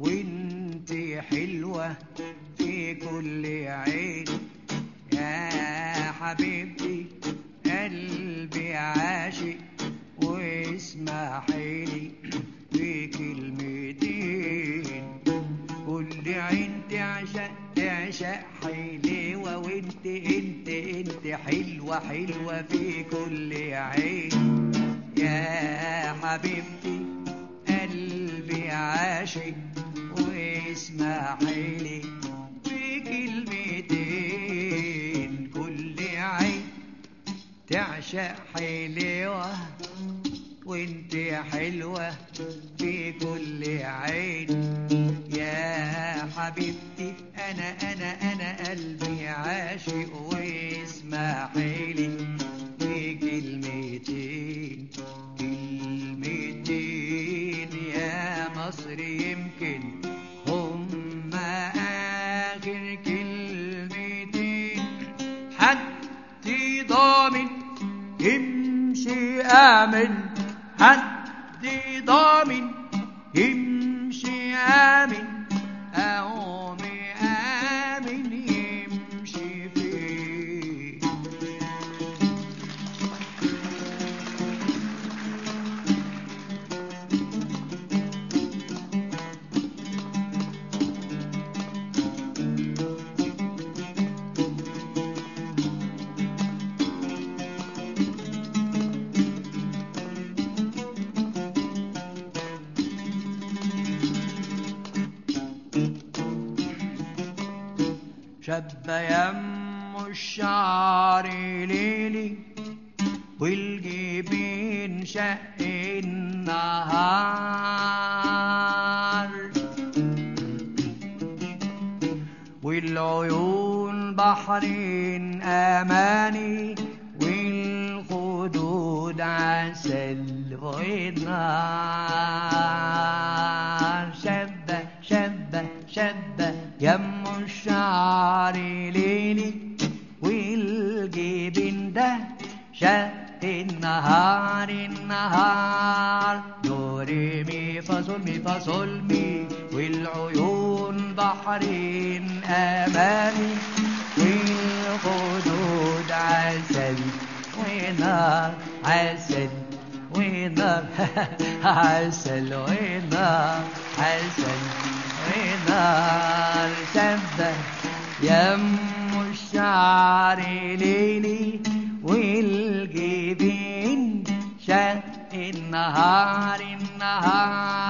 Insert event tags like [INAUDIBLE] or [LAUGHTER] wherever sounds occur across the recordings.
وانت حلوة في كل عين. يا حبيبتي قلبي عاشق واسمحي لي في كلمتين كل عين تعشق تعشق حلوة وانت انت انت حلوة حلوة في كل عين. يا حبيبتي قلبي عاشق واسمحي لي في كلمتين كل عين تعشق حلوة وانت حلوة في كل عين. يا حبيبتي أنا أنا أنا آمن حد ضامن. شب يم الشعر ليلي والجبين شق النهار. والعيون بحرين أماني والخدود عسل ونار شق النهار النهار. دوري مي فاصول مي فاصول مي والعيون بحرين أمامي. والخدود عسل ونار عسل ونار. [LAUGHS] عسل ونار عسل ونار. شبه يم الشعر ليلي النهار النهار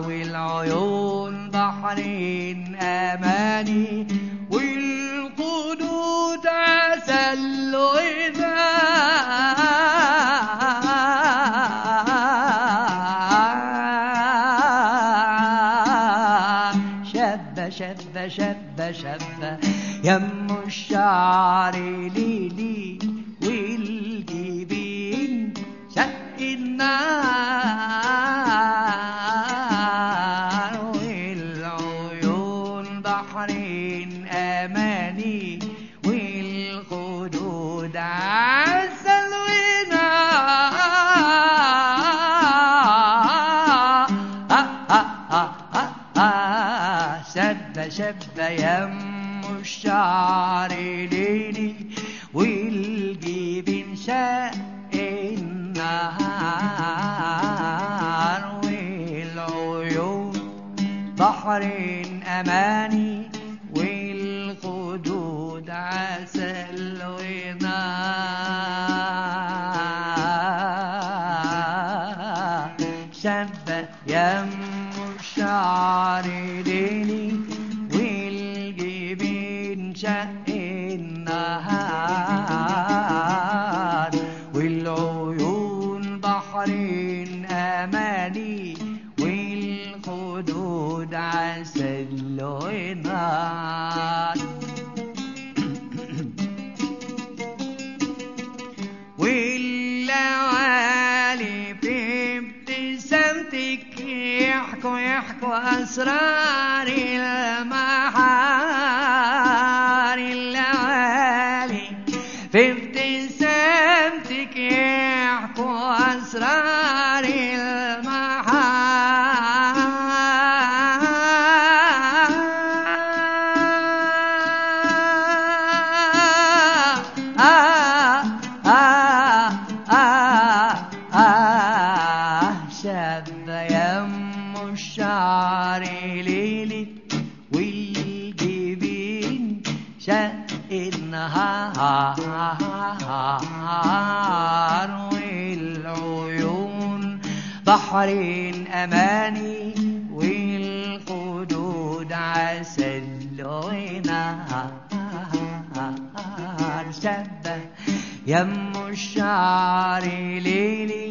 والعيون بحرين أماني والقدود عسل وذا شب شب شب شب يم الشعر ليلي شب يم الشعر ليلي والجبين شق النهار والعيون بحرين شق النهار والعيون بحر أماني والخدود عسل نار والليالي بابتسامتك يحكوا يحكوا أسرار المحار بحرين أماني والخدود عسل ونهار شبه يم الشعر ليلي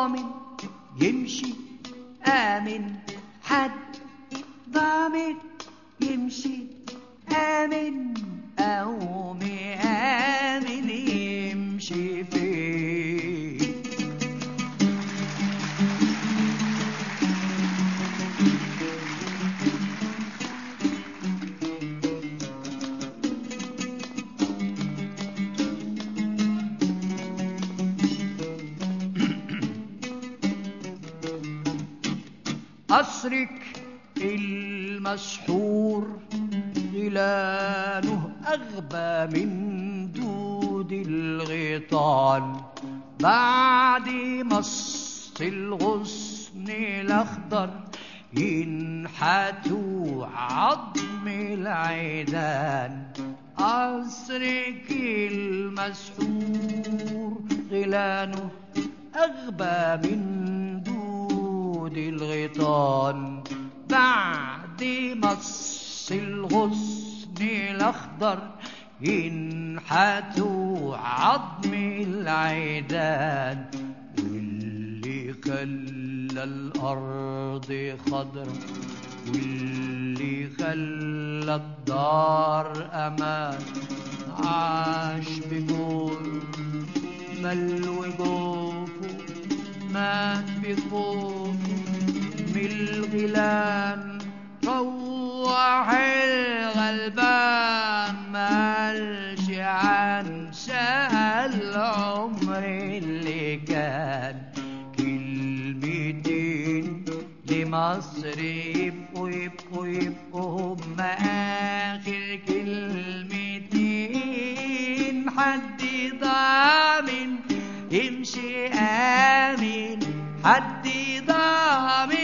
ضامن يمشي آمن حد ضامن. قصرك المسحور غلانه أغبى من دود الغيطان. بعد مص الغصن الأخضر ينحتوا عظم العيدان. قصرك المسحور غلانه أغبى من دود الغيطان. بعد مص الغصن الأخضر ينحتوا عظم العيدان. واللي خلى الأرض خضرا واللي خلى الدار أمان. عاش بجور ملو جوفه مات بخوفه من الغلان روح الغلبان مالش عن سهل العمر اللي كان كلمتين لمصر يبقوا يبقوا يبقوا هم آخر كلمتين. حد ضامن يمشي آمن حد ضامن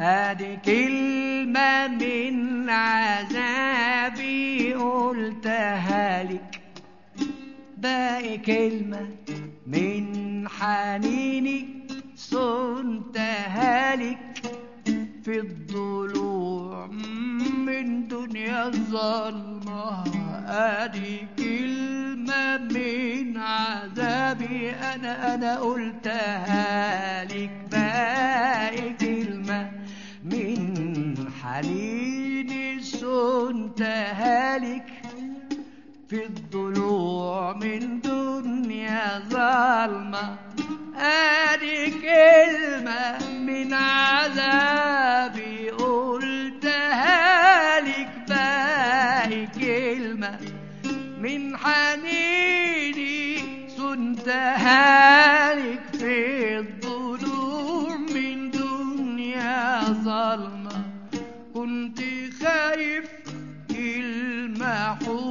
ادي كلمة من عذابي قلتها لك. باقي كلمة من حنيني صنتها لك. في الضلوع من دنيا الظلمة ادي كلمة من عذابي أنا أنا قلتها لك. سنت هالك في الضلوع من دنيا ظلمة ادي كلمة من عذابي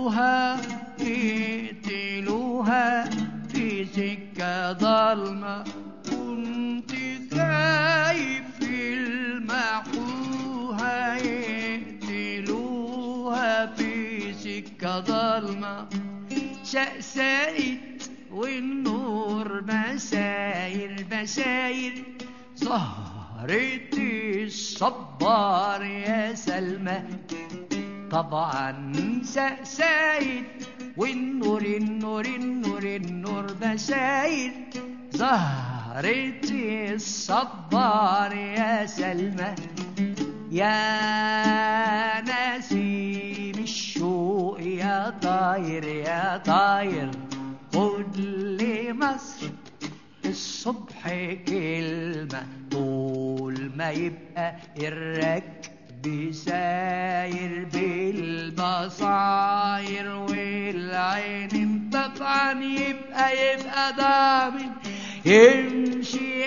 يلمحوها يقتلوها في سكة ضلمة كنت خايف يلمحوها يقتلوها في سكة ضلمة شأسائت والنور مساير مساير ظهرت الصبار يا سلمى. طبعا سأسايد. والنور النور النور النور بسايد. ظهرت الصبار يا سلمى يا نسيم الشوق يا طاير يا طاير. خد لي مصر الصبح كلمة طول ما يبقى الركب ساير بالبصاير والعين طبعا يبقى يبقى ضامن. يمشي